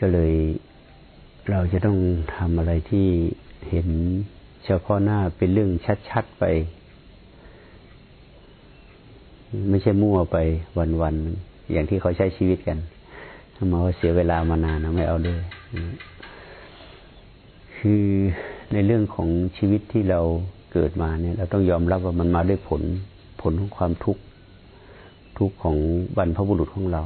ก็เลย เราจะต้องทำอะไรที่เห็นเฉพาะหน้าเป็นเรื่องชัดๆไป ไม่ใช่มั่วไปวันๆอย่างที่เขาใช้ชีวิตกันทำมาว่าเสียเวลามานานนะไม่เอาด้วยคือในเรื่องของชีวิตที่เราเกิดมาเนี่ย เราต้องยอมรับว่ามันมาด้วยผลผลของความทุกข์ทุกข์ของบรรพบุรุษของเรา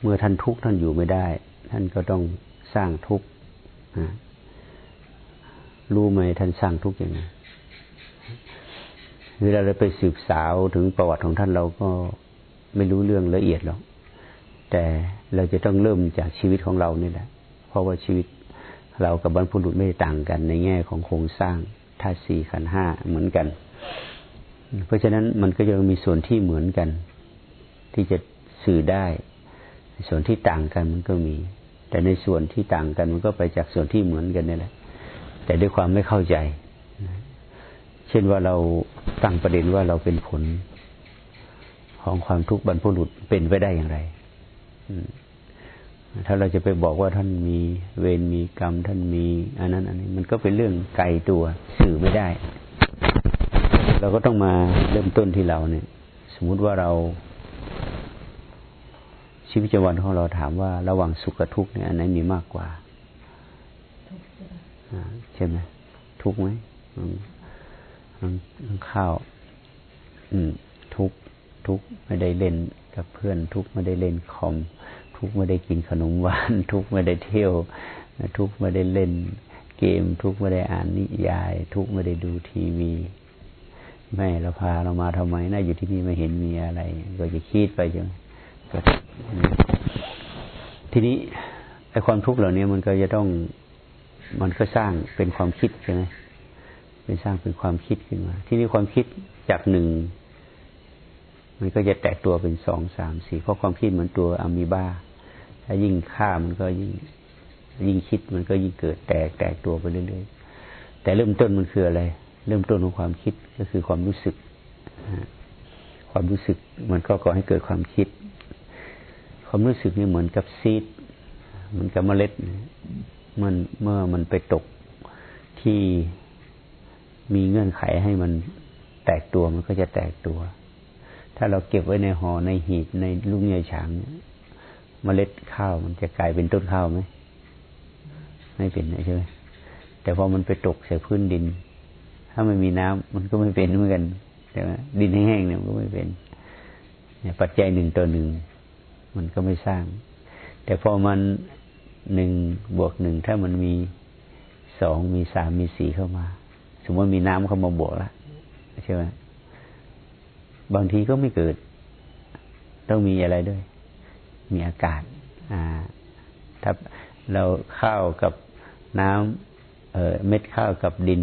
เมื่อท่านทุกข์ท่านอยู่ไม่ได้ ท่านก็ต้องสร้างทุกข์รู้ไหมท่านสร้างทุกข์ยังไงเวลาเราไปสืบสาวถึงประวัติของท่านเราก็ไม่รู้เรื่องละเอียดหรอกแต่เราจะต้องเริ่มจากชีวิตของเรานี่แหละ เพราะว่าชีวิตเรากับบรรพุรุษไม่ต่างกัน ในแง่ของโครงสร้างธาตุสี่ขันห้าเหมือนกัน เพราะฉะนั้นมันก็ยังมีส่วนที่เหมือนกัน ที่จะสื่อได้ ส่วนที่ต่างกันมันก็มี แต่ในส่วนที่ต่างกันมันก็ไปจากส่วนที่เหมือนกันนี่แหละ แต่ด้วยความไม่เข้าใจ เช่นว่าเราตั้งประเด็นว่าเราเป็นผลของความทุกข์บรรพบุรุษเป็นไปได้อย่างไรถ้าเราจะไปบอกว่าท่านมีเวรมีกรรม ท่านมีอันนั้น อันนี้มันก็เป็นเรื่องไกลตัวสื่อไม่ได้ เราก็ต้องมาเริ่มต้นที่เราเนี่ย สมมุติว่าเรา ชีวิตประจำวันของเราถามว่าระหว่างสุขกับทุกข์เนี่ยอันไหนมีมากกว่าใช่ไหมทุกข์ไหมข้าวอืมทุกทุกไม่ได้เล่นกับเพื่อน ทุกไม่ได้เล่นคอม ทุกไม่ได้กินขนมหวาน ทุกไม่ได้เที่ยว ทุกไม่ได้เล่นเกม ทุกไม่ได้อ่านนิยาย ทุกไม่ได้ดูทีวีแม่เราพาเรามาทำไมน่าอยู่ที่นี่ไม่เห็นมีอะไร ก็จะคิดไปจังก็ ทีนี้ไอ้ความทุกข์เหล่านี้มันก็จะต้องมันก็สร้างเป็นความคิดใช่ไหมเป็นสร้างเป็นความคิดขึ้นมา ที่นี้ความคิดจากหนึ่งมันก็จะแตกตัวเป็นสองสามสี่เพราะความคิดเหมือนตัวอะมีบ้า ถ้ายิ่งฆ่ามันก็ยิ่งยิ่งคิดมันก็ยิ่งเกิดแตกแตกตัวไปเรื่อยๆแต่เริ่มต้นมันคืออะไร เริ่มต้นของความคิดก็คือความรู้สึก ความรู้สึกมันก็ก่อให้เกิดความคิด ความรู้สึกนี่เหมือนกับซีดเหมือนกับเมล็ดมันเมื่อมันไปตกที่มีเงื่อนไขให้มันแตกตัวมันก็จะแตกตัว ถ้าเราเก็บไว้ในหอ่อในหีบในลูกใหญ่ฉางเมล็ดข้าวมันจะกลายเป็นต้นข้าวไหมไม่เป็นใช่ไหมแต่พอมันไปตกใส่พื้นดิน ถ้าไม่มีน้ำมันก็ไม่เป็นเหมือนกันใช่ไหมดินแห้งเนี่ยมันก็ไม่เป็นเนี่ยปัจจัยหนึ่งตัวหนึ่ง มันก็ไม่สร้าง แต่พอมันหนึ่งบวกหนึ่งถ้ามันมีสองมีสามมีสี่เข้ามา สมมติมีน้ำเข้ามาบวกแล้วใช่ไหมบางทีก็ไม่เกิด ต้องมีอะไรด้วย มีอากาศ อ่า ถ้าเราข้าวกับน้ำเเม็ดข้าวกับดิน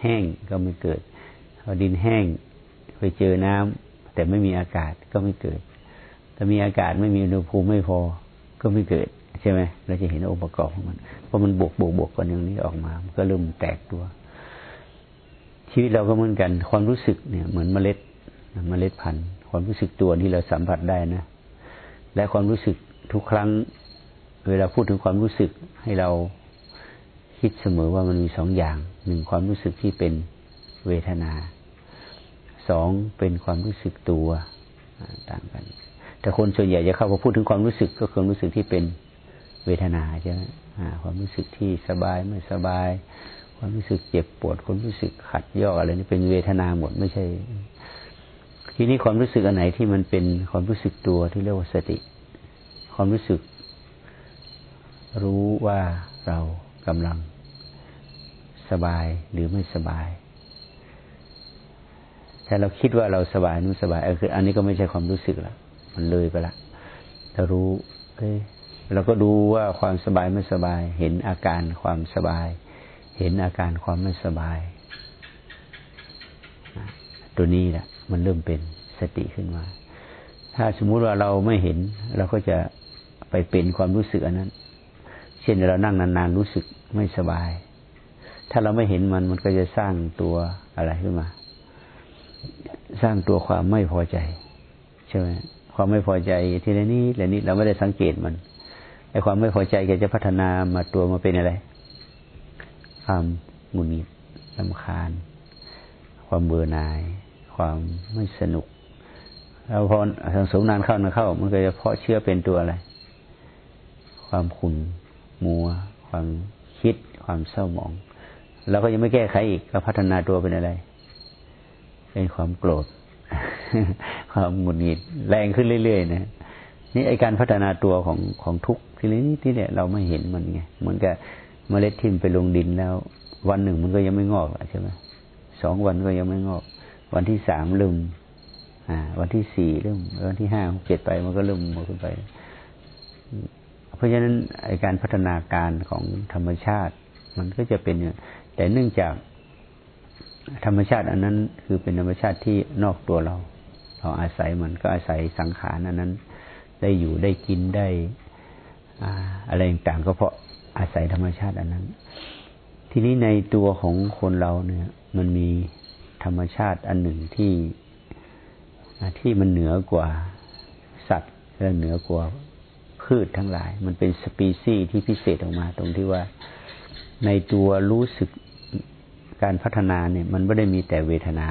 แห้งก็ไม่เกิดพอดินแห้งไปเจอน้ำแต่ไม่มีอากาศก็ไม่เกิด ถ้ามีอากาศไม่มีอุณหภูมิไม่พอก็ไม่เกิดใช่ไหมเราจะเห็นองค์ประกอบของมันเพราะมันบวกบวกบวกกันอย่างนี้ออกมา มันก็เริ่มแตกตัว ชีวิตเราก็เหมือนกัน ความรู้สึกเนี่ย เหมือนเมล็ดเมล็ดพันธุ์ ความรู้สึกตัวที่เราสัมผัสได้นะ และความรู้สึกทุกครั้ง เวลาพูดถึงความรู้สึกให้เราคิดเสมอว่ามันมีสองอย่างหนึ่งความรู้สึกที่เป็นเวทนาสองเป็นความรู้สึกตัวต่างกัน แต่คนส่วนใหญ่จะเข้ามาพูดถึงความรู้สึกก็คือความรู้สึกที่เป็นเวทนาใช่ไหมความรู้สึกที่สบายไม่สบาย ความรู้สึกเจ็บปวดความรู้สึกขัดยอกอะไรนี่เป็นเวทนาหมดไม่ใช่ ทีนี้ความรู้สึกอันไหนที่มันเป็นความรู้สึกตัวที่เรียกว่าสติ ความรู้สึก รู้ว่าเรากำลังสบายหรือไม่สบาย ถ้าเราคิดว่าเราสบายนู่สบายออคือ อันนี้ก็ไม่ใช่ความรู้สึกและ มันเลยไปละเรารู้ เอ้ยเราก็ดูว่าความสบายไม่สบาย เห็นอาการความสบาย เห็นอาการความไม่สบาย ตัวนี้แหละมันเริ่มเป็นสติขึ้นมา ถ้าสมมุติว่าเราไม่เห็น เราก็จะไปเป็นความรู้สึกอันนั้น เช่นเรานั่งนานๆรู้สึกไม่สบาย ถ้าเราไม่เห็นมันมันก็จะสร้างตัวอะไรขึ้นมา สร้างตัวความไม่พอใจ ใช่ไหม ความไม่พอใจทีละนี้ละนี้เราไม่ได้สังเกตมันไอ้ความไม่พอใจแกจะพัฒนามาตัวมาเป็นอะไร ความหงุดหงิดลำคาญ ความเบื่อหน่าย ความไม่สนุกแล้วพอสังสมนานเข้านานเข้า มันก็จะเพาะเชื้อเป็นตัวอะไร ความขุ่นมัว ความคิด ความเศร้าหมองเราก็ยังไม่แก้ไขอีกก็พัฒนาตัวเป็นอะไร เป็นความโกรธ ความหงุดหงิดแรงขึ้นเรื่อยๆนะนี่ไอการพัฒนาตัวของของทุกทีนี้ที่เนี่ยเราไม่เห็นมันไงเหมือนกับเมล็ดทิ่มไปลงดินแล้ว วันหนึ่งมันก็ยังไม่งอกใช่ไหมสองวันก็ยังไม่งอก วันที่สามลืมอ่า วันที่สี่เริ่มวันที่ห้าเจ็ดไปมันก็เริ่มมาขึ้นไป เพราะฉะนั้นไอการพัฒนาการของธรรมชาติ มันก็จะเป็นแต่เนื่องจากธรรมชาติอันนั้นคือเป็นธรรมชาติที่นอกตัวเรา เราอาศัยมันก็อาศัยสังขารอันนั้น ได้อยู่ได้กินได้อะไรต่างก็เพราะอาศัยธรรมชาติอันนั้น ทีนี้ในตัวของคนเราเนี่ย มันมีธรรมชาติอันหนึ่งที่ที่มันเหนือกว่าสัตว์และเหนือกว่าพืชทั้งหลาย มันเป็นสปีซีที่พิเศษออกมา ตรงที่ว่าในตัวรู้สึกการพัฒนาเนี่ย มันไม่ได้มีแต่เวทนา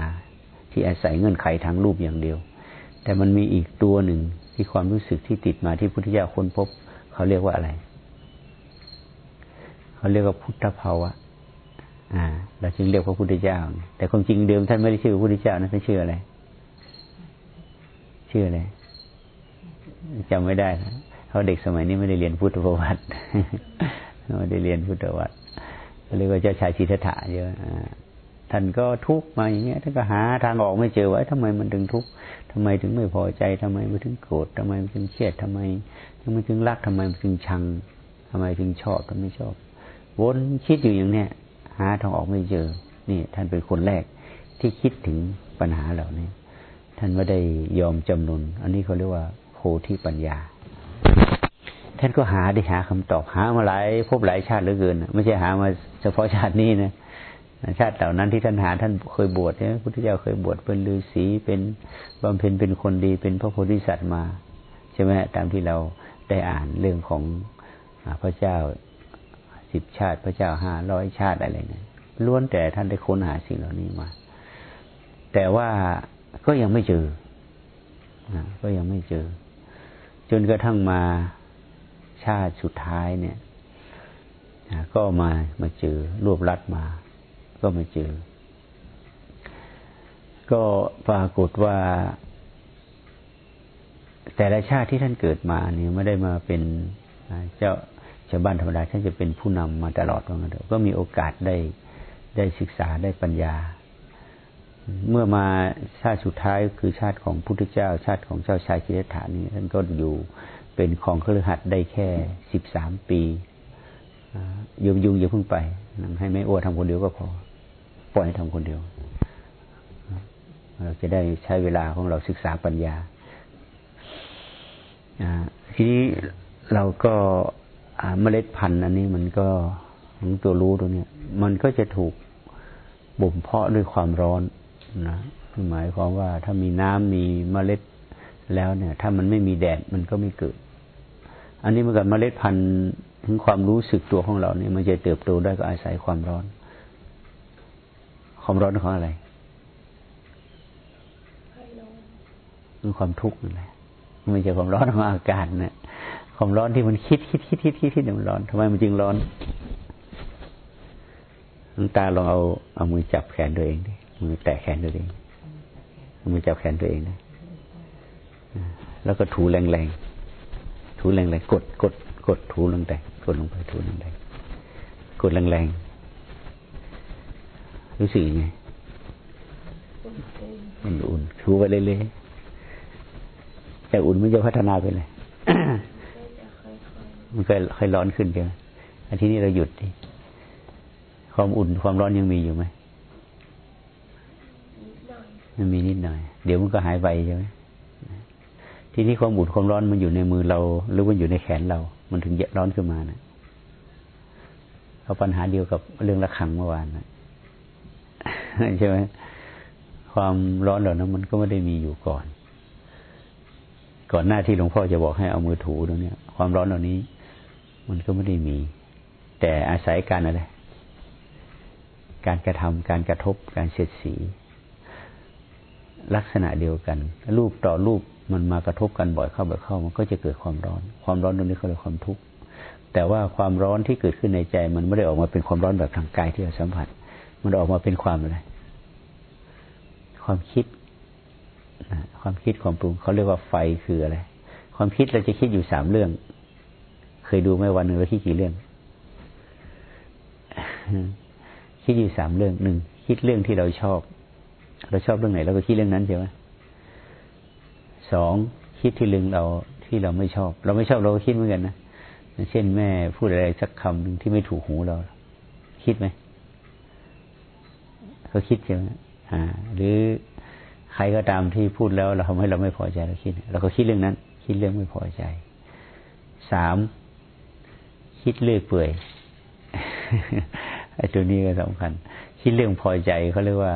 ที่อาศัยเงื่อนไขทางรูปอย่างเดียว แต่มันมีอีกตัวหนึ่งที่ความรู้สึกที่ติดมาที่พุทธเจ้าค้นพบ เขาเรียกว่าอะไร เขาเรียกว่าพุทธภาวะอ่าเราจึงเรียกว่าพุทธเจ้า แต่ความจริงเดิมท่านไม่ได้ชื่อพุทธเจ้านะท่านชื่ออะไร ชื่ออะไรจำไม่ได้นะเขาเด็กสมัยนี้ไม่ได้เรียนพุทธประวัติไม่ได้เรียนพุทธประวัติเรียกว่าเจ้าชายชิทธะเยอะ ท่านก็ทุกข์มาอย่างเงี้ยท่านก็หาทางออกไม่เจอว่าทำไมมันถึงทุกข์ทำไมถึงไม่พอใจทำไมมันถึงโกรธทำไมมันถึงเครียดทำไมทำไมถึงรักทำไมมันถึงชังทำไมถึงชอบทำไม่ชอบวนคิดอยู่อย่างเนี้ยหาทางออกไม่เจอ นี่ท่านเป็นคนแรกที่คิดถึงปัญหาเหล่านี้ ท่านไม่ได้ยอมจำนนอันนี้เขาเรียกว่าโพธิปัญญา ท่านก็หาได้หาคำตอบหามาหลายพบหลายชาติเหลือเกิน ไม่ใช่หามาเฉพาะชาตินี้นะ ชาติเหล่านั้นที่ท่านหาท่านเคยบวชเนี่ยพุทธเจ้าเคยบวชเป็นฤาษีเป็นบำเพ็ญเป็นคนดีเป็นพระโพธิสัตว์มา ใช่ไหมตามที่เราได้อ่านเรื่องของพระเจ้าสิบชาติ พระเจ้าห้าร้อยชาติอะไรเนี่ยล้วนแต่ท่านได้ค้นหาสิ่งเหล่านี้มา แต่ว่าก็ยังไม่เจอก็ยังไม่เจอ จนกระทั่งมาชาติสุดท้ายเนี่ยก็มามาเจอรวบรัดมา ก็ไมาเจอ ก็ปรากฏว่า แต่ละชาติที่ท่านเกิดมาเนี่ยไม่ได้มาเป็นเจ้าชาวบ้านธรรมดาท่านจะเป็นผู้นำมาตลอดว่างั้นเถอะก็มีโอกาสได้ได้ศึกษาได้ปัญญา เมื่อมาชาติสุดท้ายคือชาติของพุทธเจ้า ชาติของเจ้าชายจิตถานี้ท่านก็อยู่เป็นของเครือขัดได้แค่สิบสามปียุงยุงอย่าเพิ่งไป ให้ไม่อ้วทำคนเดียวก็พอ ปล่อยให้ทำคนเดียว เราจะได้ใช้เวลาของเราศึกษาปัญญาทีนี้เราก็เมล็ดพันธุ์อันนี้มันก็ของตัวรู้ตัวนี้มันก็จะถูกบ่มเพาะด้วยความร้อนนะหมายความว่าถ้ามีน้ำมีเมล็ดแล้วเนี่ย ถ้ามันไม่มีแดดมันก็ไม่เกิด อันนี้มันกับเมล็ดพันธุ์ถึงความรู้สึกตัวของเราเนี่ย มันจะเติบโตได้ก็อาศัยความร้อน ความร้อนของอะไรมันความทุกข์นั่นแหละไม่ใช่ความร้อนของอากาศนะความร้อนที่มันคิดคิดคิดคิดคิดคิดมันร้อนทำไมมันจึงร้อนน้ำตาลองเอาเอามือจับแขนตัวเองดิมือแตะแขนตัวเองมือจับแขนตัวเองนะแล้วก็ถูแรงๆถูแรงๆกดกดกดถูแรงๆกดลงไปถูแรงๆกดแรงๆ รู้สึกยังไงมันอุ่นถูไปเรื่อยๆแต่อุ่นมันจะพัฒนาไปเลยมันก็ค่อยร้อนขึ้นเดียวอันที่นี้เราหยุดดิความอุ่นความร้อนยังมีอยู่ไหมมันมีนิดหน่อย เดี๋ยวมันก็หายไปใช่ไหมทีนี้ความอุ่นความร้อนมันอยู่ในมือเรา หรือมันอยู่ในแขนเรา มันถึงเยร้อนขึ้นมานะเอาปัญหาเดียวกับเรื่องระฆังเมื่อวานนะ ใช่ไหมความร้อนเหล่านั้นมันก็ไม่ได้มีอยู่ก่อน ก่อนหน้าที่หลวงพ่อจะบอกให้เอามือถูตรงนี้ความร้อนเหล่านี้ มันก็ไม่ได้มี แต่อาศัยการอะไรการกระทำการกระทบการเสียดสี ลักษณะเดียวกัน รูปต่อรูปมันมากระทบกันบ่อยเข้าบ่อยเข้า มันก็จะเกิดความร้อน ความร้อนตรงนี้เขาเรียกความทุกข์แต่ว่าความร้อนที่เกิดขึ้นในใจ มันไม่ได้ออกมาเป็นความร้อนแบบทางกายที่เราสัมผัส มันออกมาเป็นความอะไร ความคิดความคิดความปรุงเขาเรียกว่าไฟคืออะไร ความคิดเราจะคิดอยู่สามเรื่อง เคยดูไหมวันหนึ่งเราคิดกี่เรื่อง คิดอยู่สามเรื่องหนึ่งคิดเรื่องที่เราชอบ เราชอบเรื่องไหนเราก็คิดเรื่องนั้นใช่ไหมสองคิดที่เรื่องเราที่เราไม่ชอบ เราไม่ชอบเราก็คิดเหมือนกันนะเช่นแม่พูดอะไรสักคำหนึ่งที่ไม่ถูกหูเรา คิดไหม เขาคิดใช่ไหมอ่าหรือใครก็ตามที่พูดแล้วเราทำให้เราไม่พอใจเราคิด เราก็คิดเรื่องนั้น คิดเรื่องไม่พอใจสามคิดเลื่อยเปื่อยไอ้ตัวนี้ก็สำคัญ คิดเรื่องพอใจเขาเรียกว่า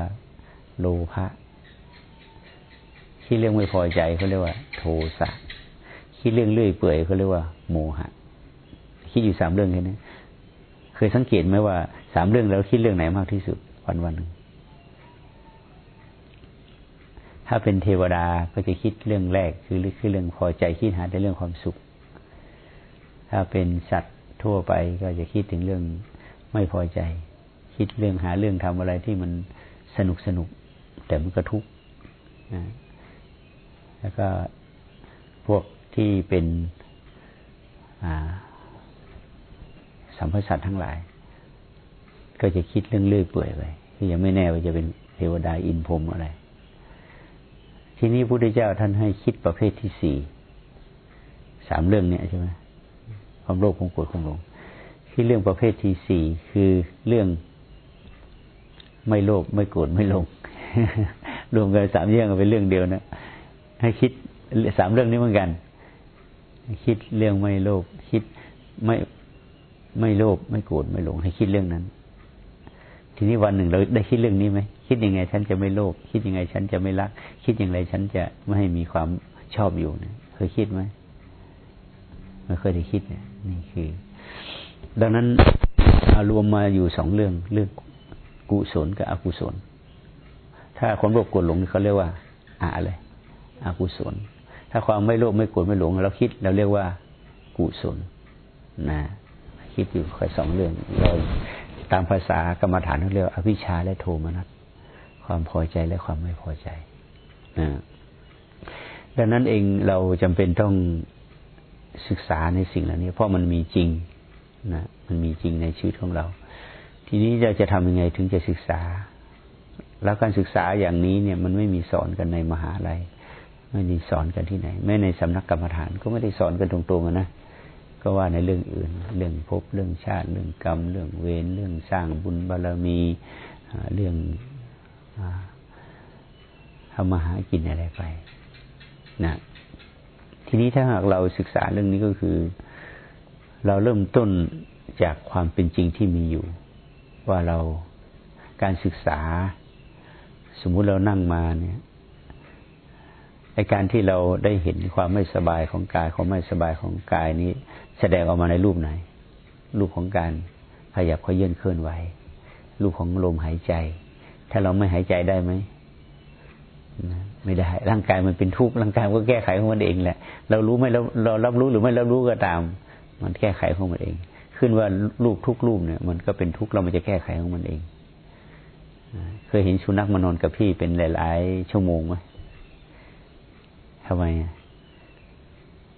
โลภะคิดเรื่องไม่พอใจเขาเรียกว่า โทสะคิดเรื่องเลื่อยเปื่อยเขาเรียกว่า โมหะ คิดอยู่สามเรื่องแค่นี้เคยสังเกตไหมว่าสามเรื่องแล้วคิดเรื่องไหนมากที่สุดวันวันหนึ่ง ถ้าเป็นเทวดาก็จะคิดเรื่องแรกคือคือเรื่องพอใจคิดหาแต่เรื่องความสุข ถ้าเป็นสัตว์ทั่วไปก็จะคิดถึงเรื่องไม่พอใจ คิดเรื่องหาเรื่องทำอะไรที่มันสนุกสนุก แต่มันก็ทุกข์แล้วก็พวกที่เป็นสัมพสัตทั้งหลาย ก็จะคิดเรื่องเลื่อยเปื่อยไปที่ยังไม่แน่ว่าจะเป็นเทวดาอินพรมอะไร ทีนี้พระพุทธเจ้าท่านให้คิดประเภทที่สี่สามเรื่องเนี่ยใช่ไหมความโลภความโกรธความหลงที่เรื่องประเภทที่สี่คือเรื่องไม่โลภไม่โกรธไม่หลงรวมกันสามเรื่องเป็นเรื่องเดียวนะให้คิดสามเรื่องนี้เหมือนกัน คิดเรื่องไม่โลภคิดไม่ไม่โลภไม่โกรธไม่หลง ให้คิดเรื่องนั้น ทีนี้วันหนึ่งเราได้คิดเรื่องนี้ไหม คิดยังไงฉันจะไม่โลภคิดยังไงฉันจะไม่รัก คิดย่างไรฉันจะไม่ให้มีความชอบอยู่เนี่ยเคยคิดไหมไม่เคยได้คิดเนี่ยนี่คือ ดังนั้นรวมมาอยู่สองเรื่องเรื่องกุศลกับอกุศล ถ้าความโลภโกรธหลงเขาเรียกว่าอะไรอกุศล ถ้าความไม่โลภไม่โกรธไม่หลง เราคิดเราเรียกว่ากุศลนะคิดอยู่ค่อยสองเรื่องเราตามภาษากรรมฐานเขาเรียกอภิชาและโทมนัส ความพอใจและความไม่พอใจนะดังนั้นเองเราจำเป็นต้องศึกษาในสิ่งเหล่านี้ เพราะมันมีจริงนะมันมีจริงในชีวิตของเรา ทีนี้เราจะทำยังไงถึงจะศึกษา แล้วการศึกษาอย่างนี้เนี่ย มันไม่มีสอนกันในมหาลัยไม่มีสอนกันที่ไหนแม้ในสำนักกรรมฐานก็ไม่ได้สอนกันตรงๆนะก็ว่าในเรื่องอื่น เรื่องภพเรื่องชาติ เรื่องกรรม เรื่องเวรเรื่องสร้างบุญบารรมีเรื่อง ทำมาหากินอะไรไปนะทีนี้ถ้าหากเราศึกษาเรื่องนี้ก็คือ เราเริ่มต้นจากความเป็นจริงที่มีอยู่ ว่าเราการศึกษา สมมุติเรานั่งมาเนี่ยในการที่เราได้เห็นความไม่สบายของกายความไม่สบายของกายนี้ แสดงออกมาในรูปไหน รูปของการขยับขยื่นเคลื่อนไหว รูปของลมหายใจ ถ้าเราไม่หายใจได้ไหมไม่ได้ ร่างกายมันเป็นทุกข์ร่างกายก็แก้ไขของมันเองแหละ เรารู้ไหมเราเรารับรู้หรือไม่รับรู้ก็ตาม มันแก้ไขของมันเอง ขึ้นว่ารูปทุกรูปเนี่ย มันก็เป็นทุกข์เรามันจะแก้ไขของมันเองเคยเห็นสุนัขมานอนกับพี่เป็นหลาย ๆ ชั่วโมงไหมทำไม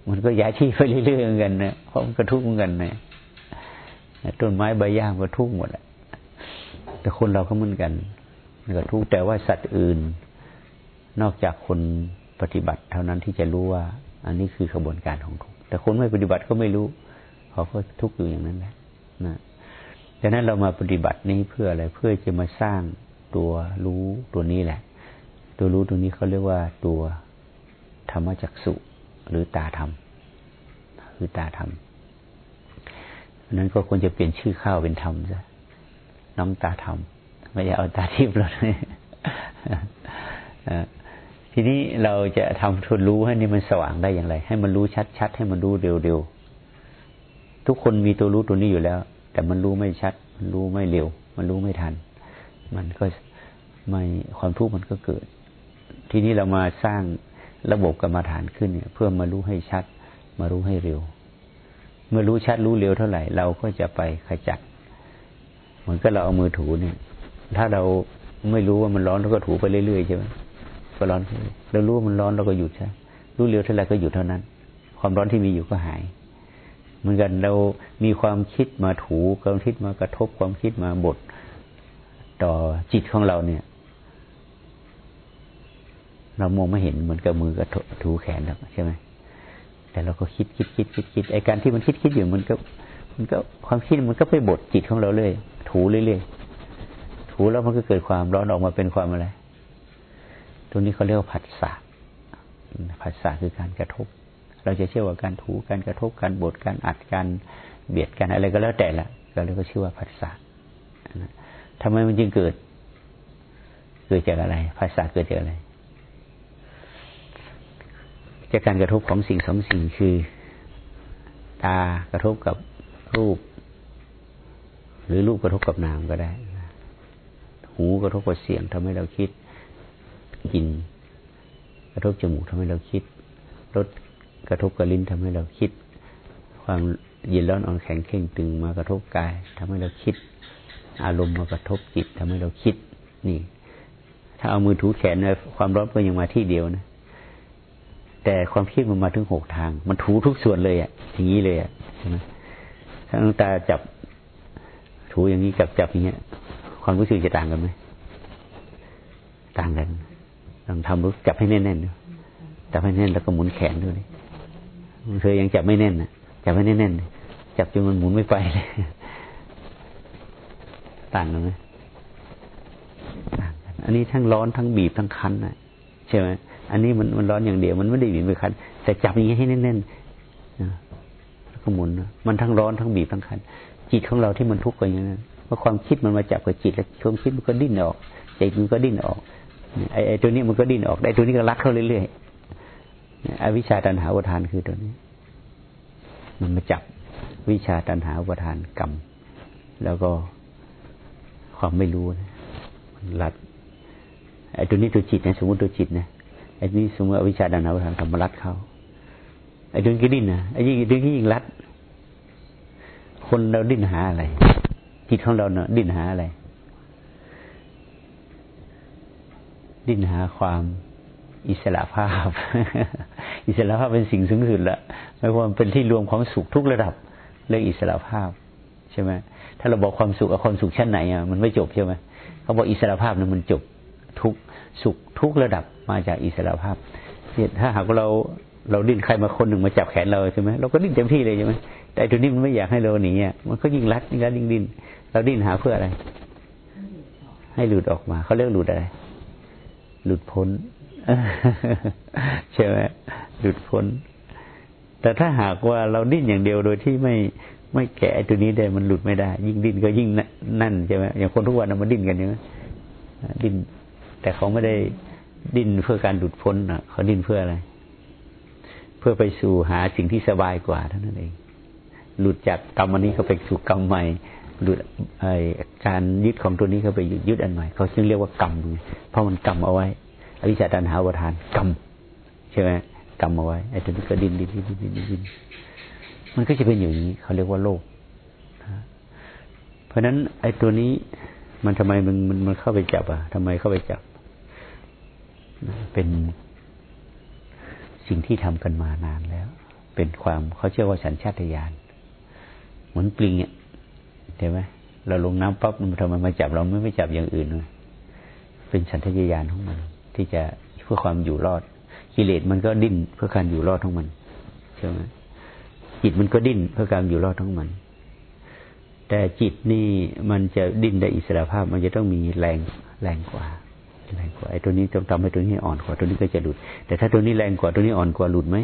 มันก็ย้ายที่ไปเรื่อยๆกันนะเพราะมันก็ทุกข์เหมือนกันนะต้นไม้ใบหญ้าก็ทุกข์หมดอะแต่คนเราก็เหมือนกัน ก็ทุกข์แต่ว่าสัตว์อื่น นอกจากคนปฏิบัติ เท่านั้นที่จะรู้ว่า อันนี้คือกระบวนการของทุกข์แต่คนไม่ปฏิบัติก็ไม่รู้เขาก็ทุกข์อยู่อย่างนั้นแหละนะดังนั้นเรามาปฏิบัตินี้เพื่ออะไรเพื่อจะมาสร้างตัวรู้ตัวนี้แหละ ตัวรู้ตัวนี้เขาเรียกว่าตัวธรรมจักสุหรือตาธรรมคือตาธรรมนั้นก็ควรจะเปลี่ยนชื่อข้าวเป็นธรรมซะน้องตาธรรม ไม่ได้เอาตาทิพย์เราเลยทีนี้เราจะทำทุนรู้ให้นี่มันสว่างได้อย่างไร ให้มันรู้ชัดๆให้มันรู้เร็วทุกคนมีตัวรู้ตัวนี้อยู่แล้ว แต่มันรู้ไม่ชัด มันรู้ไม่เร็ว มันรู้ไม่ทัน มันก็ไม่ความทุกข์มันก็เกิด ทีนี้เรามาสร้างระบบกรรมฐานขึ้นเนี่ย เพื่อมารู้ให้ชัด มารู้ให้เร็ว เมื่อรู้ชัดรู้เร็วเท่าไหร่ เราก็จะไปขจัด เหมือนก็เราเอามือถูเนี่ย ถ้าเราไม่รู้ว่ามันร้อนเราก็ถูไปเรื่อยๆใช่ไหมก็ร้อนเรารู้ว่ามันร้อนเราก็หยุดใช่รู้เร็วเท่าไหร่ก็หยุดเท่านั้น ความร้อนที่มีอยู่ก็หาย เหมือนกันเรามีความคิดมาถูความคิดมากระทบความคิดมาบดต่อจิตของเราเนี่ย เรามองไม่เห็นเหมือนกับมือกับถูแขนแล้วใช่ไหมแต่เราก็คิดคิดคิดคิดคิดไอการที่มันคิดคิดอยู่มันก็ มันก็ความคิดมันก็ไปบดจิตของเราเลย ถูเรื่อยๆ ถูแล้วมันก็เกิดความร้อนออกมาเป็นความอะไร ตรงนี้เขาเรียกว่าผัสสะ ผัสสะคือการกระทบ เราจะเชื่อว่าการถู การกระทบ การบด การอัด การเบียดกันอะไรก็แล้วแต่ละเราเรียกว่าชื่อว่าผัสสะทำไมมันจึงเกิด เกิดจากอะไรภาษาเกิดจากอะไร จากการกระทบของสิ่งสองสิ่งคือ ตากระทบกับรูป หรือรูปกระทบกับนามก็ได้ หูกระทบกับเสียงทำให้เราคิดกินกระทบจมูกทำให้เราคิดรสกระทบกับลิ้นทำให้เราคิด ความเย็นร้อนอ่อนแข็งเข่งตึงมากระทบกายทำให้เราคิด อารมณ์มากระทบจิตทำให้เราคิด นี่ ถ้าเอามือถูแขนเนี่ยความร้อนก็ยังมาที่เดียวนะแต่ความคิดมันมาถึงหกทาง มันถูทุกส่วนเลยอะอย่างนี้เลยอะใช่ไหมถ้าตาจับถูอย่างนี้กับจับอย่างเงี้ย ความรู้สึกจะต่างกันไหมต่างกันลองทำรู้จับให้แน่นๆดูจับให้แน่นแล้วก็หมุนแขนด้วยเธอยังจับไม่แน่นนะจับให้แน่นๆจับจนมันหมุนไม่ไปเลยต่างกันไหมต่างกันอันนี้ทั้งร้อนทั้งบีบทั้งคั้นนะใช่ไหมอันนี้มันมันร้อนอย่างเดียวมันไม่ได้บีบไม่คั้นแต่จับอย่างนี้ให้แน่นๆแล้วก็หมุนมันทั้งร้อนทั้งบีบทั้งคั้นจิตของเราที่มันทุกข์กันอย่างนั้น เพราความคิดมันมาจับกับจิตแล้วความคิดมันก็ดิ้นออกใจมันก็ดิ้นออกไอ้ตัวนี้มันก็ดิ้นออกได้ตัวนี้ก็รัดเข้าเรื่อยๆอวิชาตันหาอุทานคือตัวนี้ มันมาจับวิชาตันหาอุทานกรรม แล้วก็ความไม่รู้นะรัดไอ้ตัวนี้ตัวจิตนะสมมติตัวจิตนะไอ้นี้สมมติอวิชาตันหาอุทานกรรมมารัดเขาไอ้ตัวนี้ก็ดิ้นนะไอ้ยิ่งตัวนี้ยิ่งรัดคนเราดิ้นหาอะไร จิตของเราเนาะดิ้นหาอะไร ดิ้นหาความอิสระภาพ อิสระภาพเป็นสิ่งสูงสุดละไม่ว่าเป็นที่รวมของสุขทุกระดับเรื่องอิสระภาพใช่ไหมถ้าเราบอกความสุขกับความสุขชั้นไหนอะมันไม่จบใช่ไหมเขาบอกอิสระภาพนั้นมันจบทุกสุขทุกระดับมาจากอิสระภาพถ้าหากเราเราดิ้นใครมาคนหนึ่งมาจับแขนเราใช่ไหมเราก็ดิ้นเต็มที่เลยใช่ไหมแต่ตัวนี้มันไม่อยากให้เราหนีอะมันก็ยิ่งรัดยิ่งรัดยิ่งดิ้น เราดิ้นหาเพื่ออะไร ให้หลุดออกมา เขาเรียกหลุดอะไร หลุดพ้นใช่ไหมหลุดพ้น แต่ถ้าหากว่าเราดิ้นอย่างเดียวโดยที่ไม่ไม่แกะตัวนี้ได้มันหลุดไม่ได้ ยิ่งดิ้นก็ยิ่งนั่นใช่ไหมอย่างคนทุกวันมันดิ้นกันใช่ไหมดิ้นแต่เขาไม่ได้ดิ้นเพื่อการหลุดพ้นอะเขาดิ้นเพื่ออะไร เพื่อไปสู่หาสิ่งที่สบายกว่าเท่านั้นเอง หลุดจากกรรมอันนี้เขาไปสู่กรรมใหม่ หลุดไอการยึดของตัวนี้เข้าไปยึดอันใหม่เขาจึงเรียกว่ากรรมเพราะมันกรรมเอาไว้ อวิชชาตันหาวทานกรรมใช่ไหมกรรมเอาไว้ไอ้ตัวนี้ก็ดิ้นดิ้นดิ้นดิ้นดิ้นมันก็จะเป็นอย่างนี้เขาเรียกว่าโลกเพราะฉะนั้น ไอ้ตัวนี้มันทำไมมันมันมันเข้าไปจับอะทำไมเข้าไปจับ เป็นสิ่งที่ทำกันมานานแล้ว เป็นความเขาเชื่อว่าสัญชาตญาณเหมือนปลิงอะ เห็นไหมเราลงน้ำปั๊บมันทำไมมาจับเราไม่ไม่จับอย่างอื่นเลยเป็นสัญชาตญาณของมัน ที่จะเพื่อความอยู่รอด กิเลสมันก็ดิ้นเพื่อการอยู่รอดของมันใช่ไหมจิตมันก็ดิ้นเพื่อการอยู่รอดของมัน แต่จิตนี่มันจะดิ้นได้อิสระภาพ มันจะต้องมีแรงแรงกว่าแรงกว่าไอ้ตัวนี้ต้องทำให้ตัวนี้อ่อนกว่าตัวนี้ก็จะหลุด แต่ถ้าตัวนี้แรงกว่าตัวนี้อ่อนกว่าหลุดไหม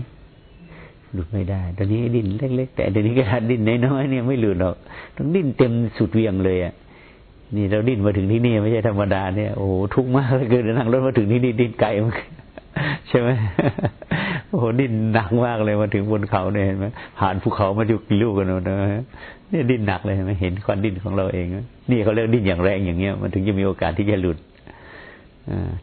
หลุดไม่ได้ ตอนนี้ดิ้นเล็กๆแต่ตอนนี้ก็ดิ้นน้อยๆเนี่ยไม่หลุดหรอกต้องดิ้นเต็มสุดเวียงเลยอะนี่เราดิ้นมาถึงที่นี่ไม่ใช่ธรรมดาเนี่ยโอ้โหทุกข์มากเลยเกินนั่งรถมาถึงที่นี่ดิ้นไกลมากใช่ไหมโอ้โหดิ้นหนักมากเลยมาถึงบนเขาเนี่ยเห็นไหมผ่านภูเขามาอยู่กี่ลูกกันนะนี่ดิ้นหนักเลยเห็นไหมเห็นความดิ้นของเราเองนี่เขาเรียกดิ้นอย่างแรงอย่างเงี้ย มันถึงจะมีโอกาสที่จะหลุด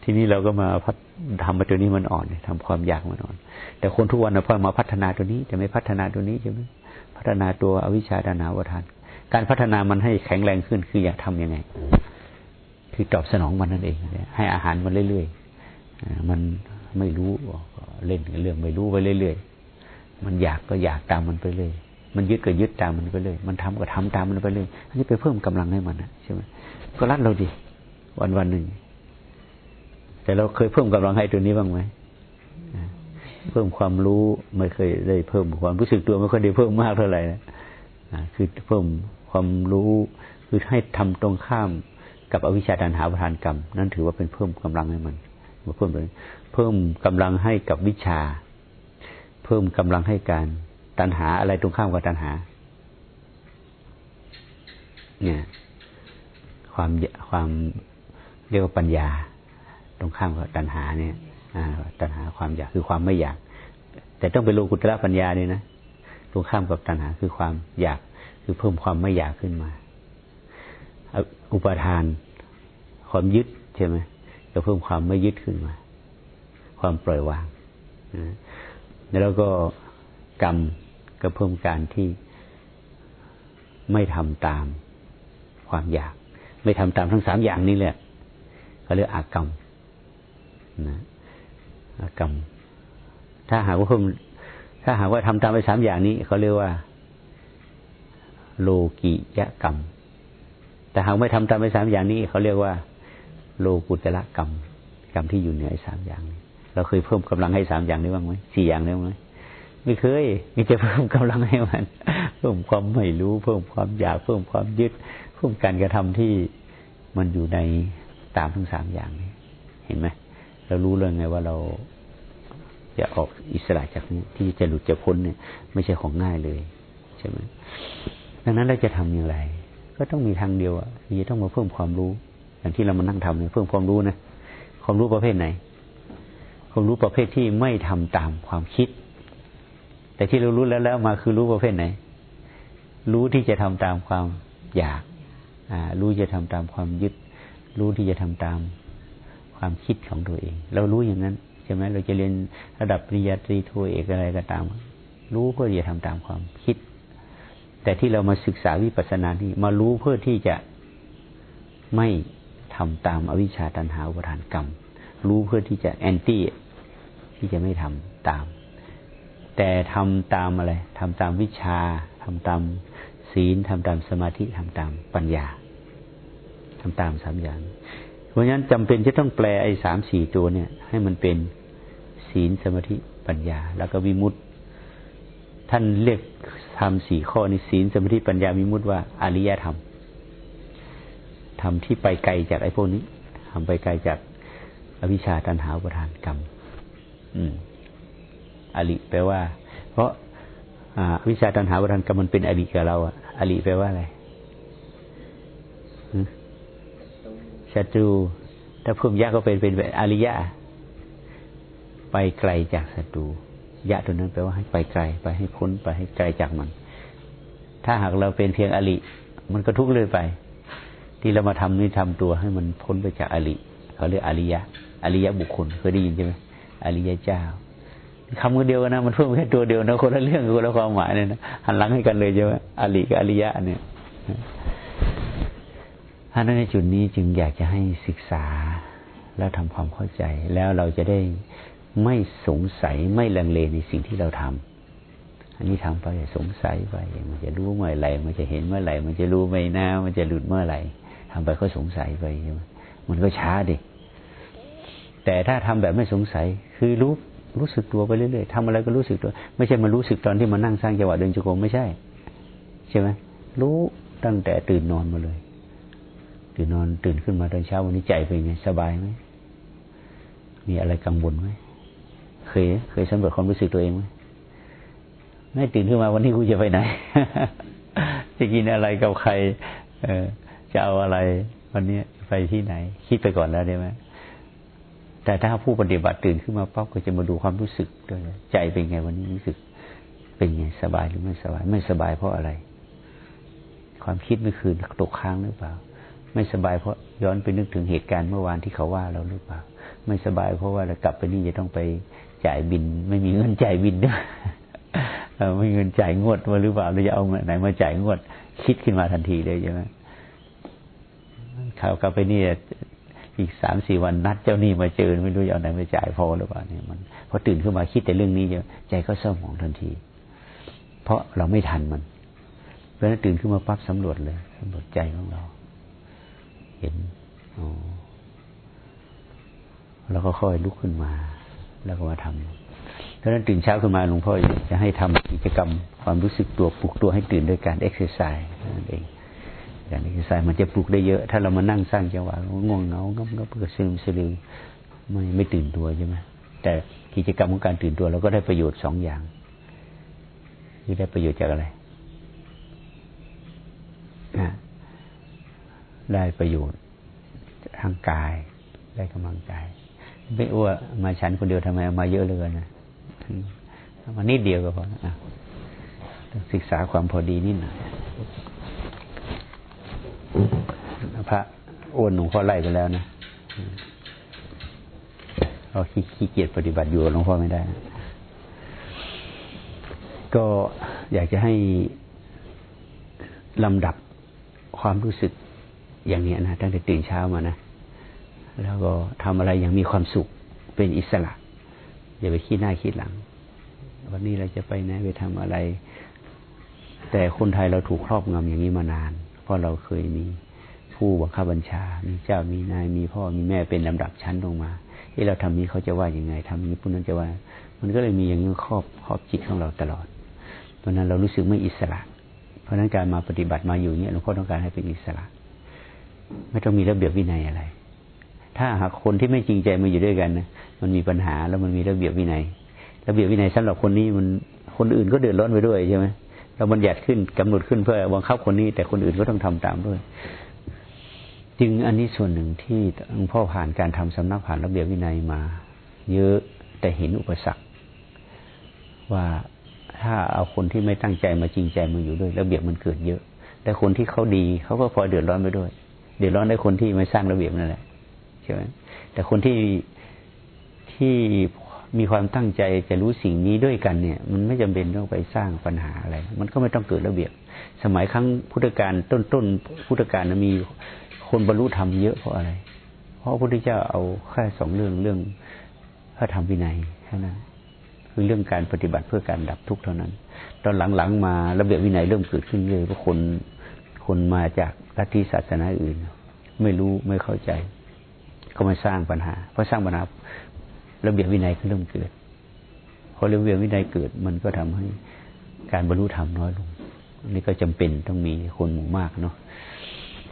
ทีนี้เราก็มาพัฒทำมาตัวนี้มันอ่อนทำความอยากมันอ่อน แต่คนทุกวันนะพอมาพัฒนาตัวนี้จะไม่พัฒนาตัวนี้ใช่ไหมพัฒนาตัวอวิชชาดานาวทาน การพัฒนามันให้แข็งแรงขึ้นคืออยากทํำยังไง คือตอบสนองมันนั่นเองให้อาหารมันเรื่อยๆมันไม่รู้เล่นเรื่องไม่รู้ไปเรื่อยๆมันอยากก็อยากตามมันไปเลยมันยึดก็ยึดตามมันไปเลยมันทำก็ทำตามมันไปเลยอันนี้ไปเพิ่มกำลังให้มันนะใช่ไหมก็รัดเราดิวันวันหนึ่ง แต่เราเคยเพิ่มกำลังให้ตัวนี้บ้างไหมเพิ่มความรู้ไม่เคยได้เพิ่มความรู้สึกตัวไม่ค่อยได้เพิ่มมากเท่าไหร่นะคือเพิ่มความรู้คือให้ทำตรงข้ามกับอวิชชาตันหาประธานกรรม นั่นถือว่าเป็นเพิ่มกำลังให้มันมาเพิ่มเลยเพิ่มกำลังให้กับวิชา เพิ่มกำลังให้การตัณหาอะไรตรงข้ามกับตัณหา เนี่ย ความความเรียกว่าปัญญา ตรงข้ามกับตัณหาเนี่ยตัณหาความอยากคือความไม่อยาก แต่ต้องเป็นโลกุตระปัญญาเนี่ยนะตรงข้ามกับตัณหาคือความอยาก คือเพิ่มความไม่อยากขึ้นมา อุปทาน ความยึดใช่ไหมจะเพิ่มความไม่ยึดขึ้นมา ความปล่อยวางนะแล้วก็กรรมก็เพิ่มการที่ไม่ทำตามความอยาก ไม่ทำตามทั้งสามอย่างนี้แหละเขาเรียกอากรรม นะกรรม ถ้าหากว่าเพิ่มถ้าหากว่าทำตามไปสามอย่างนี้เขาเรียกว่า โลกิยกรรม แต่หากไม่ทำตามไปสามอย่างนี้เขาเรียกว่า โลกุตละกรรม กรรมที่อยู่เหนือสามอย่างเราเคยเพิ่มกำลังให้สามอย่างนี้บ้างไหมสี่อย่างนี้บ้างไหมไม่เคยมีแต่เพิ่มกำลังให้มัน เพิ่มความไม่รู้ เพิ่มความอยาก เพิ่มความยึด เพิ่มการกระทำที่มันอยู่ในตามทั้งสามอย่างนี้ เห็นไหม เรารู้เรื่องไงว่าเราจะออกอิสระจากนี้ที่จะหลุดจะพ้นเนี่ย ไม่ใช่ของง่ายเลยใช่ไหมดังนั้นเราจะทำอย่างไร ก็ต้องมีทางเดียวอะที่จะต้องมาเพิ่มความรู้ อย่างที่เรามานั่งทำเนี่ยเพิ่มความรู้นะความรู้ประเภทไหน ความรู้ประเภทที่ไม่ทำตามความคิด แต่ที่เรารู้แล้วแล้วมาคือรู้ประเภทไหน รู้ที่จะทำตามความอยาก อ่า รู้จะทำตามความยึด รู้ที่จะทำตาม ความคิดของตัวเอง เรารู้อย่างนั้นใช่ไหมเราจะเรียนระดับปริญญาตรีโทเอกอะไรก็ตาม รู้เพื่อจะทำตามความคิด แต่ที่เรามาศึกษาวิปัสสนาที่มารู้เพื่อที่จะไม่ทำตามอวิชชาตันหาอุปทานกรรม รู้เพื่อที่จะแอนตี้ที่จะไม่ทำตาม แต่ทำตามอะไรทำตามวิชาทำตามศีลทำตามสมาธิทำตามปัญญาทำตามสามอย่าง เพราะฉะนั้นจำเป็นจะต้องแปลไอ้สามสี่ตัวเนี่ย ให้มันเป็นศีลสมาธิปัญญา แล้วก็วิมุตติท่านเรียกทำสี่ข้อในศีลสมาธิปัญญาวิมุตติว่าอริยธรรมทำที่ไปไกลจากไอ้พวกนี้ทำไปไกลจากอวิชชาตันหาประทานกรรม อืม อริแปลว่า เพราะอวิชาตันหาประทานกรรมมันเป็นอริกับเราอะอริแปลว่าอะไร ศัตรู ถ้าเพิ่มยะก็เป็นเป็นอริยะ ไปไกลจากศัตรูยะตัวนั้นแปลว่าให้ไปไกล ไปให้พ้นไปให้ไกลจากมัน ถ้าหากเราเป็นเพียงอริมันก็ทุกข์เลยไป ที่เรามาทำนี่ทำตัวให้มันพ้นไปจากอริเขาเรียกอริยะอริยะบุคคลเคยได้ยินใช่ไหมอริยะเจ้าคำเดียวกันนะมันเพิ่มแค่ตัวเดียวนะคนละเรื่องคนละความหมายเนี่ยนะหันหลังให้กันเลยใช่ไหมอริกับอริยะเนี่ย ท่านในจุดนี้จึงอยากจะให้ศึกษาแล้วทำความเข้าใจ แล้วเราจะได้ไม่สงสัยไม่ลังเลในสิ่งที่เราทำอันนี้ทำไปสงสัยไปมันจะรู้เมื่อไหร่มันจะเห็นเมื่อไหร่ มันจะรู้ไม่น่ามันจะหลุดเมื่อไหร่ทำไปก็สงสัยไปใช่ไหมมันก็ช้าดิแต่ถ้าทำแบบไม่สงสัย คือรู้รู้สึกตัวไปเรื่อยๆทำอะไรก็รู้สึกตัว ไม่ใช่มารู้สึกตอนที่มานั่งสร้างจังหวะเดินจุกรมไม่ใช่ ใช่ไหมรู้ตั้งแต่ตื่นนอนมาเลย ตื่นนอนตื่นขึ้นมาตอนเช้าวันนี้ใจเป็นไงสบายไหมมีอะไรกังวลไหมเคย เคยสำรวจความรู้สึกตัวเองไหมไม่ตื่นขึ้นมาวันนี้กูจะไปไหนจะกินอะไรกับใคร เออจะเอาอะไร วันนี้ไปที่ไหน คิดไปก่อนแล้วได้ไหมแต่ถ้าผู้ปฏิบัติตื่นขึ้นมาปั๊บก็จะมาดูความรู้สึกด้วยใจเป็นไงวันนี้รู้สึก เป็นไงสบายหรือไม่สบาย ไม่สบายเพราะอะไร ความคิดเมื่อคืนตกค้างหรือเปล่า ไม่สบายเพราะย้อนไปนึกถึงเหตุการณ์เมื่อวานที่เขาว่าเราหรือเปล่า ไม่สบายเพราะว่าเรากลับไปนี่จะต้องไปจ่ายบิน ไม่มีเงินจ่ายบินด้วยไม่มีเงินจ่ายงวดมาหรือเปล่าเราจะเอาเงินไหนมาจ่ายงวด คิดขึ้นมาทันทีเลยใช่ไหมข่าวกลับไปนี่อีกสามสี่วันนัดเจ้าหนี้มาเจอไม่รู้จะเอาไหนมาจ่ายพอหรือเปล่าเนี่ยมันพอตื่นขึ้นมาคิดแต่เรื่องนี้ใจก็เศร้าหมองทันที เพราะเราไม่ทันมันเพราะนั้นตื่นขึ้นมาปั๊บสำรวจเลยสำรวจใจของเรา เห็นอ๋อแล้วก็ค่อยลุกขึ้นมา แล้วก็มาทำเพราะนั้นตื่นเช้าขึ้นมาหลวงพ่อจะให้ทำกิจกรรมความรู้สึกตัวปลุกตัวให้ตื่นโดยการ exercise นั่นเองการ exercise มันจะปลุกได้เยอะ ถ้าเรามานั่งสร้างจังหวะง่วงเหงาก็ก็เพื่อซึมซึมไม่ไม่ตื่นตัวใช่ไหมแต่กิจกรรมของการตื่นตัวเราก็ได้ประโยชน์สองอย่างที่ได้ประโยชน์จากอะไร ได้ประโยชน์ทางกาย ได้กำลังกาย ไม่อ้วมาฉันคนเดียวทำไมมาเยอะเลยนะมานิดเดียวก็พอนะศึกษาความพอดีนิดหน่อยพระอ้วนหลวงพ่อไล่ไปแล้วนะเราขี้เกียจปฏิบัติอยู่หลวงพ่อไม่ได้ ก็อยากจะให้ลำดับความรู้สึก อย่างนี้นะตั้งแต่ตื่นเช้ามานะแล้วก็ทำอะไรอย่างมีความสุขเป็นอิสระ อย่าไปคิดหน้าคิดหลัง วันนี้เราจะไปไหนไปทำอะไร แต่คนไทยเราถูกครอบงำอย่างนี้มานาน เพราะเราเคยมีผู้บังคับบัญชา มีเจ้ามีนายมีพ่อมีแม่เป็นลำดับชั้นลงมาที่เราทำนี้เขาจะว่ายังไงทำนี้ผู้นั้นจะว่า มันก็เลยมีอย่างนี้ครอบครอบจิตของเราตลอดเพราะนั้นเรารู้สึกไม่อิสระ เพราะนั้นการมาปฏิบัติมาอยู่เนี่ยหลวงพ่อต้องการให้เป็นอิสระ ไม่ต้องมีระเบียบวินัยอะไร ถ้าหากคนที่ไม่จริงใจมาอยู่ด้วยกันนะมันมีปัญหาแล้วมันมีระเบียบวินัย ระเบียบวินัยสำหรับคนนี้มันคนอื่นก็เดือดร้อนไปด้วยใช่ไหมเราบัญญัติขึ้นกำหนดขึ้นเพื่อบังคับคนนี้ แต่คนอื่นก็ต้องทำตามด้วย จึงอันนี้ส่วนหนึ่งที่หลวงพ่อผ่านการทำสำนักผ่านระเบียบวินัยมา เยอะแต่เห็นอุปสรรค ว่าถ้าเอาคนที่ไม่ตั้งใจมาจริงใจมาอยู่ด้วย ระเบียบมันเกิดเยอะ แต่คนที่เขาดีเขาก็พอเดือดร้อนไปด้วย เดือดร้อนได้คนที่ไม่สร้างระเบียบนั่นแหละใช่ไหมแต่คนที่ที่มีความตั้งใจจะรู้สิ่งนี้ด้วยกันเนี่ย มันไม่จำเป็นต้องไปสร้างปัญหาอะไร มันก็ไม่ต้องเกิดระเบียบ สมัยครั้งพุทธกาลต้นต้นพุทธกาลมีคนบรรลุธรรมเยอะเพราะอะไร เพราะพระพุทธเจ้าเอาแค่สองเรื่องเรื่องพระธรรมวินัยแค่นั้นคือเรื่องการปฏิบัติเพื่อการดับทุกข์เท่านั้น ตอนหลังๆมาระเบียบวินัยเริ่มเกิดขึ้นเยอะเพราะคน คนมาจากลัทธิศาสนาอื่น ไม่รู้ไม่เข้าใจ ก็มาสร้างปัญหาเพราะสร้างปัญหาระเบียบวินัยก็เริ่มเกิดพอระเบียบวินัยเกิด มันก็ทำให้การบรรลุธรรมน้อยลงนี่ก็จำเป็นต้องมีคนหมู่มากเนาะ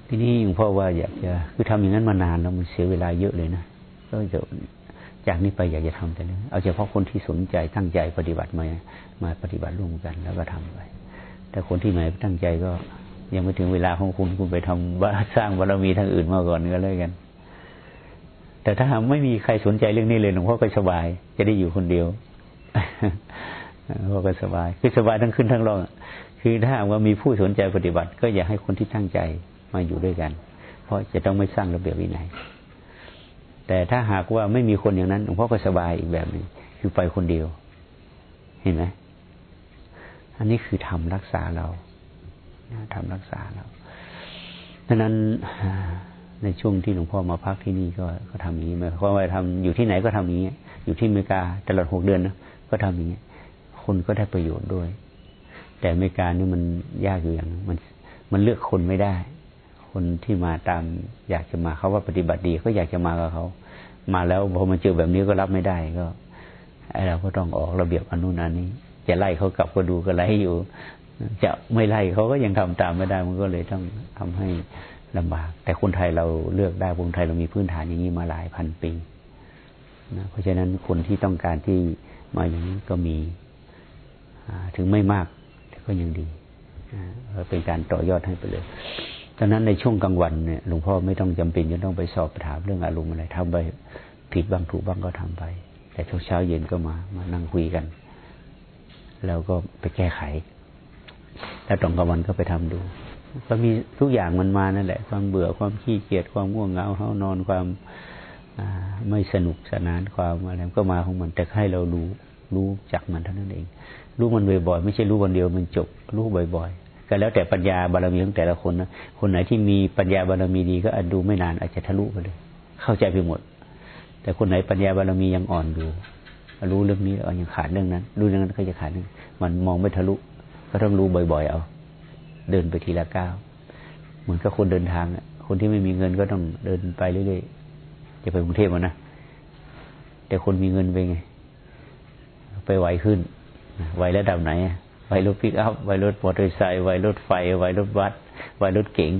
ทีนี้หลวงพ่อว่าอยากจะคือทำอย่างนั้นมานานแล้วมันเสียเวลาเยอะเลยนะก็จะจากนี้ไปอยากจะทำแต่เนี้เอาเฉพาะคนที่สนใจตั้งใจปฏิบัติมามาปฏิบัติร่วมกันแล้วก็ทำไปแต่คนที่ไม่ตั้งใจก็ ยังไม่ถึงเวลาของคุณคุณไปทำว่าสร้างบารมีทางอื่นมาก่อนก็เลยกัน แต่ถ้าไม่มีใครสนใจเรื่องนี้เลยหลวงพ่อก็สบาย จะได้อยู่คนเดียวหลวงพ่อก็สบาย คือสบายทั้งขึ้นทั้งลงคือถ้าว่ามีผู้สนใจปฏิบัติ ก็อยากให้คนที่ตั้งใจมาอยู่ด้วยกัน เพราะจะต้องไม่สร้างระเบียบวินัยแต่ถ้าหากว่าไม่มีคนอย่างนั้นหลวงพ่อก็สบายอีกแบบหนึ่งคือไปคนเดียว เห็นไหมอันนี้คือทำรักษาเรา ทำรักษาเราดังนั้นในช่วงที่หลวงพ่อมาพักที่นี่ก็ก็ทำอย่างนี้มายความว่าทำอยู่ที่ไหนก็ทำอย่างนี้อยู่ที่อเมริกาตลอดหกเดือนนะก็ทำอย่างนี้คนก็ได้ประโยชน์ด้วย แต่อเมริกานี่มันยากอยู่อย่างมันมันเลือกคนไม่ได้ คนที่มาตามอยากจะมาเขาว่าปฏิบัติดีก็อยากจะมากับเขา มาแล้วพอมาเจอแบบนี้ก็รับไม่ได้ก็ไอเราก็ต้องออกระเบียบอนุนันนี้ จะไล่เขากลับก็ดูก็ไล่อยู่ จะไม่ไล่เขาก็ยังทำตามไม่ได้มันก็เลยต้องทำให้ลำบาก แต่คนไทยเราเลือกได้คนไทยเรามีพื้นฐานอย่างนี้มาหลายพันปีนะเพราะฉะนั้นคนที่ต้องการที่มาอย่างนี้ก็มีถึงไม่มาก แต่ก็ยังดีเป็นการต่อยอดให้ไปเลยดังนั้นในช่วงกลางวันเนี่ยหลวงพ่อไม่ต้องจำเป็นจะต้องไปสอบถามเรื่องอารมณ์อะไรทำไปผิดบ้างถูกบ้างก็ทำไป แต่ทุกเช้าเย็นก็มามานั่งคุยกัน แล้วก็ไปแก้ไข ถ้าตรงกับวันก็ไปทำดู ก็มีทุกอย่างมันมานั่นแหละ ความเบื่อความขี้เกียจความง่วงเหงาเฮานอนความไม่สนุกสนานความอะไรก็มาของมันแต่ให้เรารู้รู้จักมันเท่านั้นเอง รู้มันบ่อยๆไม่ใช่รู้วันเดียวมันจบรู้บ่อยๆ ก็แล้วแต่ปัญญาบารมีของแต่ละคนนะคนไหนที่มีปัญญาบารมีดีก็อาจดูไม่นานอาจจะทะลุไปเลย เข้าใจไปหมด แต่คนไหนปัญญาบารมียังอ่อนดูรู้เรื่องนี้เอายังขาดเรื่องนั้นรู้เรื่องนั้นก็จะขาดเรื่องมันมองไม่ทะลุ ก็ต้องรู้บ่อย ๆ เอา เดินไปทีละก้าวเหมือนกับคนเดินทางคนที่ไม่มีเงินก็ต้องเดินไปเรื่อยๆจะไปกรุงเทพนะแต่คนมีเงินไปไง ไปไวขึ้นไวระดับไหนไวรถปิกอัพไวรถมอเตอร์ไซค์ไวรถไฟไวรถบัสไวรถเก๋ง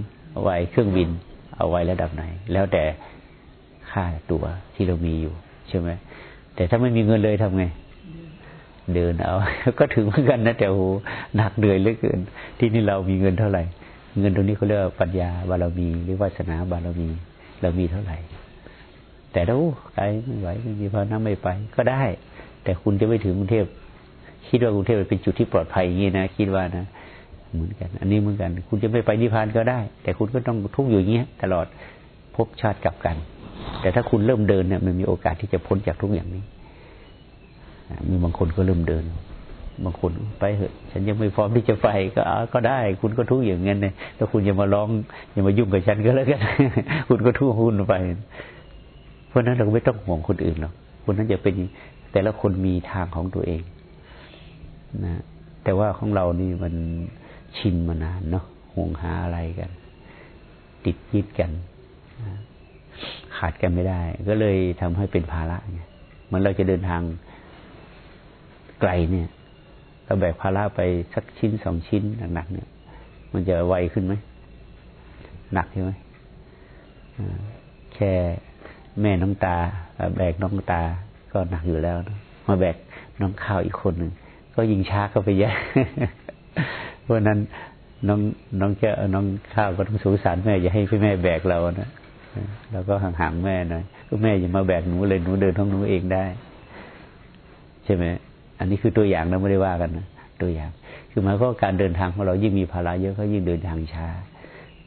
ไวเครื่องบิน เอาไวระดับไหน แล้วแต่ค่าตัวที่เรามีอยู่ ใช่ไหมแต่ถ้าไม่มีเงินเลยทำไง เดินเอา ก็ถึงเหมือนกันนะแต่โหหนักเหนื่อยเหลือเกิน ที่นี่เรามีเงินเท่าไหร่ เงินตรงนี้เขาเรียกปัญญาบารมีหรือวาสนาบารมี เรามีเท่าไหร่ แต่เราใครไม่ไหวไม่มีพานะไม่ไปก็ได้ แต่คุณจะไม่ถึงกรุงเทพคิดว่ากรุงเทพเป็นจุดที่ปลอดภัยอย่างนี้นะคิดว่านะเหมือนกัน อันนี้เหมือนกัน คุณจะไม่ไปนิพพานก็ได้ แต่คุณก็ต้องทุกข์อยู่อย่างนี้ตลอดพบชาติกลับกัน แต่ถ้าคุณเริ่มเดินเนี่ยมันมีโอกาสที่จะพ้นจากทุกอย่างนี้ มีบางคนก็เริ่มเดิน บางคนไปเหอะ ฉันยังไม่พร้อมที่จะไปก็ก็ได้ คุณก็ทุกอย่างนั้นเลยแล้วคุณอย่ามาร้องอย่ามายุ่งกับฉันก็แล้วกันคุณก็ทุกข์คุณไป เพราะนั้นเราไม่ต้องห่วงคนอื่นหรอกคนนั้นจะเป็นแต่ละคนมีทางของตัวเองนะแต่ว่าของเรานี่มันชินมานานเนาะห่วงหาอะไรกัน ติดยึดกัน ขาดกันไม่ได้ ก็เลยทำให้เป็นภาระไงมันเราจะเดินทาง ไกลเนี่ยเราแบกภาระไปสักชิ้นสองชิ้นหนักๆเนี่ย มันจะไวขึ้นไหมหนักใช่ไหมแค่แม่น้องตา แบกน้องตาก็หนักอยู่แล้วนะมาแบกน้องข้าวอีกคนหนึ่งก็ยิงช้าเข้าไปเยอะเพราะนั้นน้องน้องแค่น้องข้าวก็ต้องสงสารแม่อย่าให้พี่แม่แบกเรานะแล้วก็ห่างๆแม่หน่อยก็แม่อย่ามาแบกหนูเลยหนูเดินท้องหนูเองได้ ใช่ไหม อันนี้คือตัวอย่างเราไม่ได้ว่ากันนะตัวอย่าง คือหมายความว่าการเดินทางของเรายิ่งมีภาระเยอะก็ยิ่งเดินทางช้า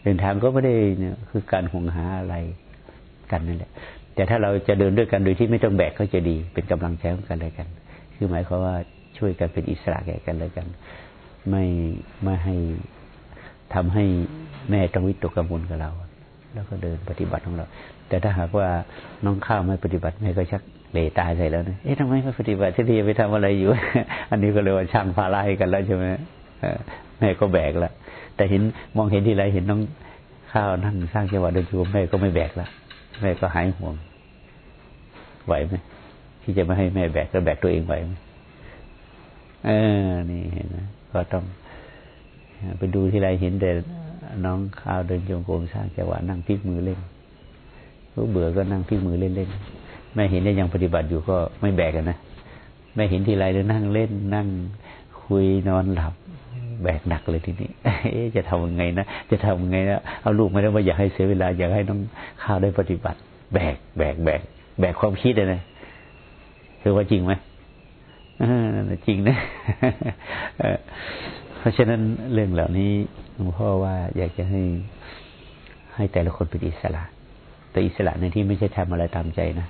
เดินทางก็ไม่ได้เนี่ยคือการห่วงหาอะไรกันนั่นแหละ แต่ถ้าเราจะเดินด้วยกันโดยที่ไม่ต้องแบกก็จะดี เป็นกำลังใจของกันเลยกัน คือหมายความว่าช่วยกันเป็นอิสระแก่กันเลยกัน ไม่ไม่ให้ทำให้แม่ต้องวิตกกังวลกับเรา แล้วก็เดินปฏิบัติของเรา แต่ถ้าหากว่าน้องข้าวไม่ปฏิบัติแม่ก็ชัก เลตายใส่แล้วนะเอ๊ะทำไมไม่ปฏิบัติที่ไปทำอะไรอยู่ อันนี้ก็เลยว่าช่างพาราให้กันแล้วใช่ไหมแม่ก็แบกล้วแต่เห็นมองเห็นที่ไรเห็นน้องข้าวนั่งสร้างจังหวะเดินจูแม่ก็ไม่แบกล้วแม่ก็หายห่วง ไหวไหมที่จะไม่ให้แม่แบกแล้วแบกตัวเองไหวไหมเออ นี่เห็นไหมก็ต้องไปดูที่ไรเห็นแต่น้องข้าวเดินโยงโกมสร้างจังหวะนั่งพลิกมือเล่นก็เบื่อก็นั่งพลิกมือเล่นเแม่เห็นได้ยังปฏิบัติอยู่ก็ไม่แบกกันนะแม่เห็นทีไรเลยนั่งเล่นนั่งคุยนอนหลับ แบกหนักเลยทีนี้เอจะทำยังไงนะจะทำยังไงนะเอาลูกไม่ได้ว่าอยากให้เสียเวลาอยากให้น้องข้าวได้ปฏิบัติ แบก แบก แบก แบกความคิดเลยนะคือว่าจริงไหมจริงนะเพราะฉะนั้นเรื่องเหล่านี้หลวงพ่อว่าอยากจะให้ให้แต่ละคนเป็นอิสระ แต่อิสระในที่ไม่ใช่ทำอะไรตามใจนะ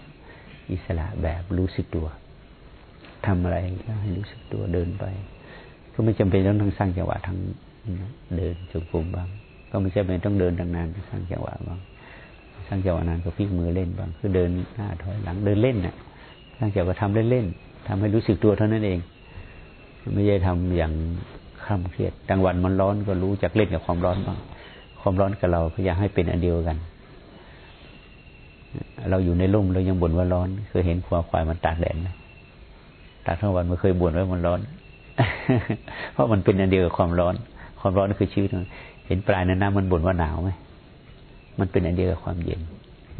อิสระแบบรู้สึกตัวทำอะไรก็ให้รู้สึกตัวเดินไป ก็ไม่จำเป็นต้องทั้งสร้างจังหวะทั้งเดินจงกรมบ้าง ก็ไม่ใช่เป็นต้องเดินดังนานสร้างจังหวะบ้างสร้างจังหวะนานก็พลิกมือเล่นบ้างคือเดินหน้าถอยหลังเดินเล่นน่ะสร้างจังหวะทำเล่นๆทำให้รู้สึกตัวเท่านั้นเอง ไม่ใช่ทำอย่างคร่ำเครียดกลางวันมันร้อนก็รู้จักเล่นกับความร้อนบ้างความร้อนกับเราพยายามให้เป็นอันเดียวกัน เราอยู่ในร่มเรายังบ่นว่าร้อน เคยเห็นควาควายมันตากแดดไหมตากทั้งวันมันเคยบ่นว่ามันร้อน เพราะมันเป็นอันเดียวกับความร้อน ความร้อนคือชีวิตเห็นปลายในน้ำมันบ่นว่าหนาวไหมมันเป็นอันเดียวกับความเย็น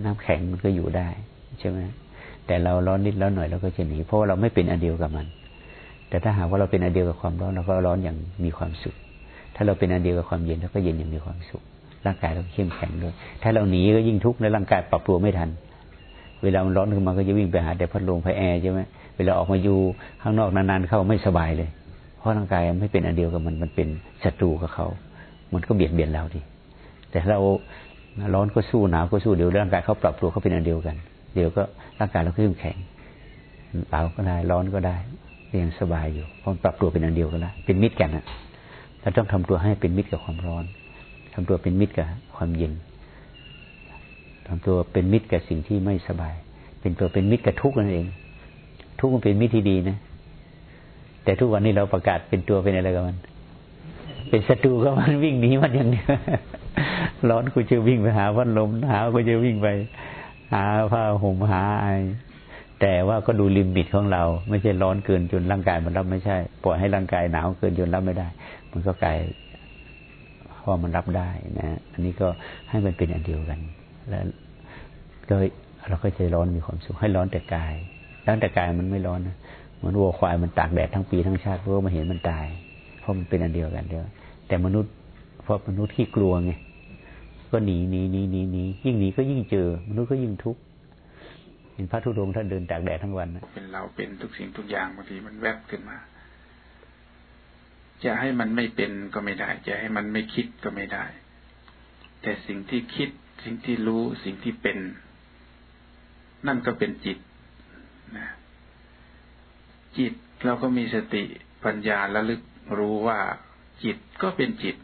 น้ำแข็งมันก็อยู่ได้ใช่ไหมแต่เราร้อนนิดแล้วหน่อยเราก็จะหนีเพราะว่าเราไม่เป็นอันเดียวกับมัน แต่ถ้าหากว่าเราเป็นอันเดียวกับความร้อนเราก็ร้อนอย่างมีความสุข ถ้าเราเป็นอันเดียวกับความเย็นเราก็เย็นอย่างมีความสุข ร่างกายเราเข้มแข็งด้วย ถ้าเราหนีก็ยิ่งทุกข์ในร่างกายปรับตัวไม่ทัน เวลามันร้อนขึ้นมาก็จะวิ่งไปหาแต่พัดลมไฟแอร์ใช่ไหมเวลาออกมาอยู่ข้างนอกนานๆเข้าไม่สบายเลย เพราะร่างกายไม่เป็นอันเดียวกับมันมันเป็นศัตรูกับเขา มันก็เบียดเบียนเราดิแต่เราร้อนก็สู้หนาวก็สู้เดี๋ยวร่างกายเขาปรับตัวเขาเป็นอันเดียวกัน เดี๋ยวก็ร่างกายเราขึ้นแข็งหนาวก็ได้ร้อนก็ได้ยังสบายอยู่เพราะปรับตัวเป็นอันเดียวกันแล้วเป็นมิตรกันนะเราต้องทำตัวให้เป็นมิตรกับความร้อน ทำตัวเป็นมิตรกับความเย็นทำตัวเป็นมิตรกับสิ่งที่ไม่สบาย เป็นตัวเป็นมิตรกับทุกข์นั่นเอง ทุกข์มันเป็นมิตรที่ดีนะ แต่ทุกวันนี้เราประกาศเป็นตัวเป็นอะไรกับมัน เป็นศัตรูกับมันวิ่งหนีมันอย่างนี้ร้อนกูจะวิ่งไปหาพัดลมหนาวกูจะวิ่งไป หาผ้าห่มหาไอแต่ว่าก็ดูลิมิตของเรา ไม่ใช่ร้อนเกินจนร่างกายมันรับไม่ใช่ ปล่อยให้ร่างกายหนาวเกินจนรับไม่ได้ มันก็กลาย พอมันรับได้นะ อันนี้ก็ให้มันเป็นอันเดียวกัน แล้วก็เราก็จะร้อนมีความสุขให้ร้อนแต่กายร้อนแต่กายมันไม่ร้อนนะเหมือนวัวควายมันตากแดดทั้งปีทั้งชาติเพราะมาเห็นมันตาย เพราะมันเป็นอันเดียวกันเดียว แต่มนุษย์เพราะมนุษย์ที่กลัวไงก็หนีหนีหนีหนีหนียิ่งหนีก็ยิ่งเจอ มนุษย์ก็ยิ่งทุกข์เห็นพระธุดงค์ท่านเดินตากแดดทั้งวันนะเป็นเราเป็นทุกสิ่งทุกอย่างบางทีมันแวบขึ้นมา จะให้มันไม่เป็นก็ไม่ได้ จะให้มันไม่คิดก็ไม่ได้ แต่สิ่งที่คิด สิ่งที่รู้สิ่งที่เป็น นั่นก็เป็นจิตนะจิตเราก็มีสติปัญญาระลึกรู้ว่าจิตก็เป็นจิต